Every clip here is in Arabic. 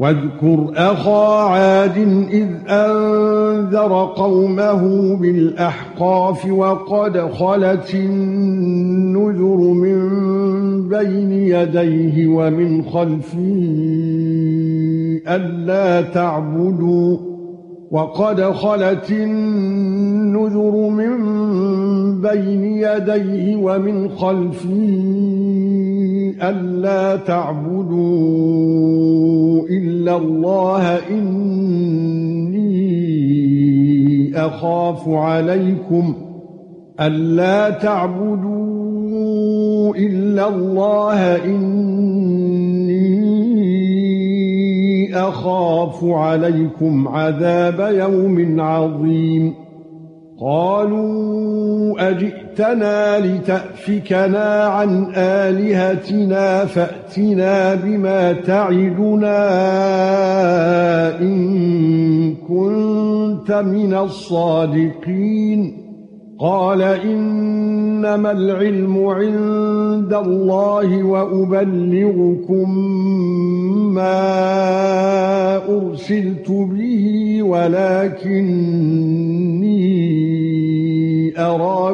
واذكر أخا عاد إذ أنذر قومه بالأحقاف وقد خلت النذر من بين يديه ومن خلفه ألا تعبدوا وقد خلت النذر من بين يديه ومن خلفه ألا تعبدوا إلا الله إني أخاف عليكم. ألا تعبدوا إلا الله إني أخاف عليكم عذاب يوم عظيم. قالوا أجئتنا لتأفكنا عن آلهتنا فأتنا بما تعدنا إن كنت من الصادقين. قال إنما العلم عند الله وأبلغكم ما أرسلت به ولكني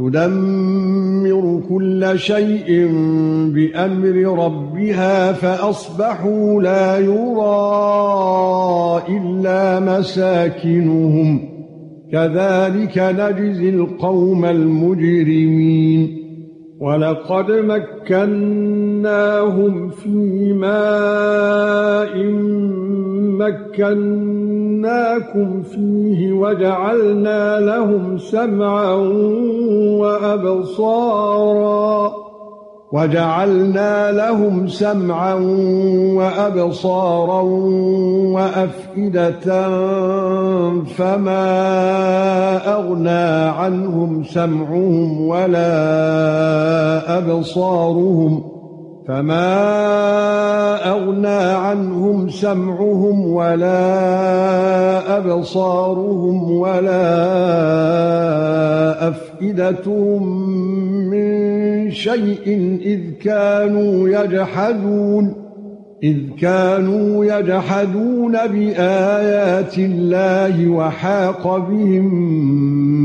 تدمر كل شيء بأمر ربها فأصبحوا لا يرى إلا مساكنهم. كذلك نجزي القوم المجرمين. ولقد مكناهم في ماء مكناكم فيه وجعلنا لهم سمعا وابصارا وجعلنا لهم سمعا وابصارا وافئده فما اغنى عنهم سمعهم ولا ابصارهم فما اغنى عنهم سمعهم ولا ابصارهم ولا افئدتهم من شيء اذ كانوا يجحدون اذ كانوا يجحدون بايات الله وحاق بهم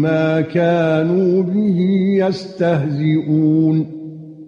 ما كانوا به يستهزئون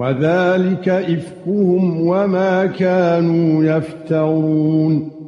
وذلك إفكهم وما كانوا يفترون